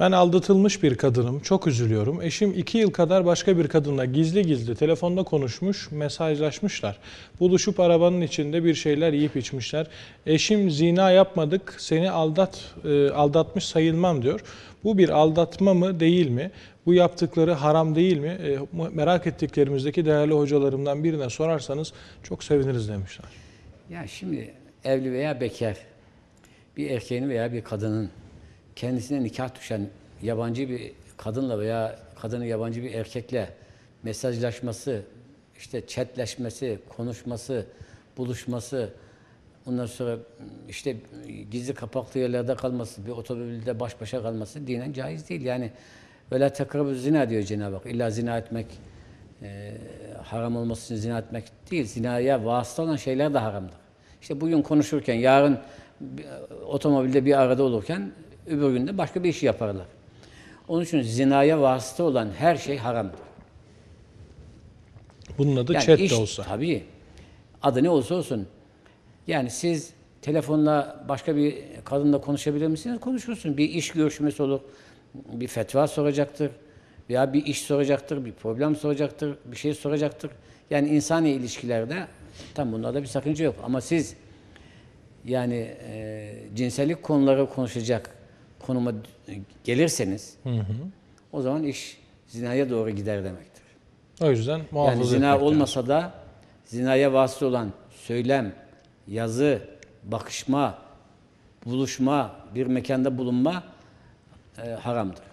Ben aldatılmış bir kadınım. Çok üzülüyorum. Eşim iki yıl kadar başka bir kadınla gizli gizli telefonda konuşmuş, mesajlaşmışlar. Buluşup arabanın içinde bir şeyler yiyip içmişler. Eşim zina yapmadık, seni aldat e, aldatmış sayılmam diyor. Bu bir aldatma mı değil mi? Bu yaptıkları haram değil mi? E, merak ettiklerimizdeki değerli hocalarımdan birine sorarsanız çok seviniriz demişler. Ya şimdi evli veya bekar bir erkeğin veya bir kadının kendisine nikah düşen yabancı bir kadınla veya kadının yabancı bir erkekle mesajlaşması, işte chatleşmesi, konuşması, buluşması, ondan sonra işte gizli kapaklı yerlerde kalması, bir otomobilde baş başa kalması dinen caiz değil. Yani öyle tekrarı zina diyor Cenab-ı Hak. İlla zina etmek e, haram olması için zina etmek değil. Zinaya vasıta olan şeyler de haramdır. İşte bugün konuşurken, yarın bir- otomobilde bir arada olurken öbür günde başka bir iş yaparlar. Onun için zinaya vasıta olan her şey haramdır. Bunun adı Yani chat iş- de olsa. Tabii. Adı ne olsa olsun. Yani siz telefonla başka bir kadınla konuşabilir misiniz? Konuşursun. Bir iş görüşmesi olur. Bir fetva soracaktır. Veya bir iş soracaktır. Bir problem soracaktır. Bir şey soracaktır. Yani insani ilişkilerde tam bunda da bir sakınca yok. Ama siz yani e, cinsellik konuları konuşacak konuma gelirseniz o zaman iş zinaya doğru gider demektir. O yüzden muhafaza Yani zina etmek lazım. olmasa da zinaya vasıta olan söylem, yazı, bakışma, buluşma, bir mekanda bulunma e, haramdır.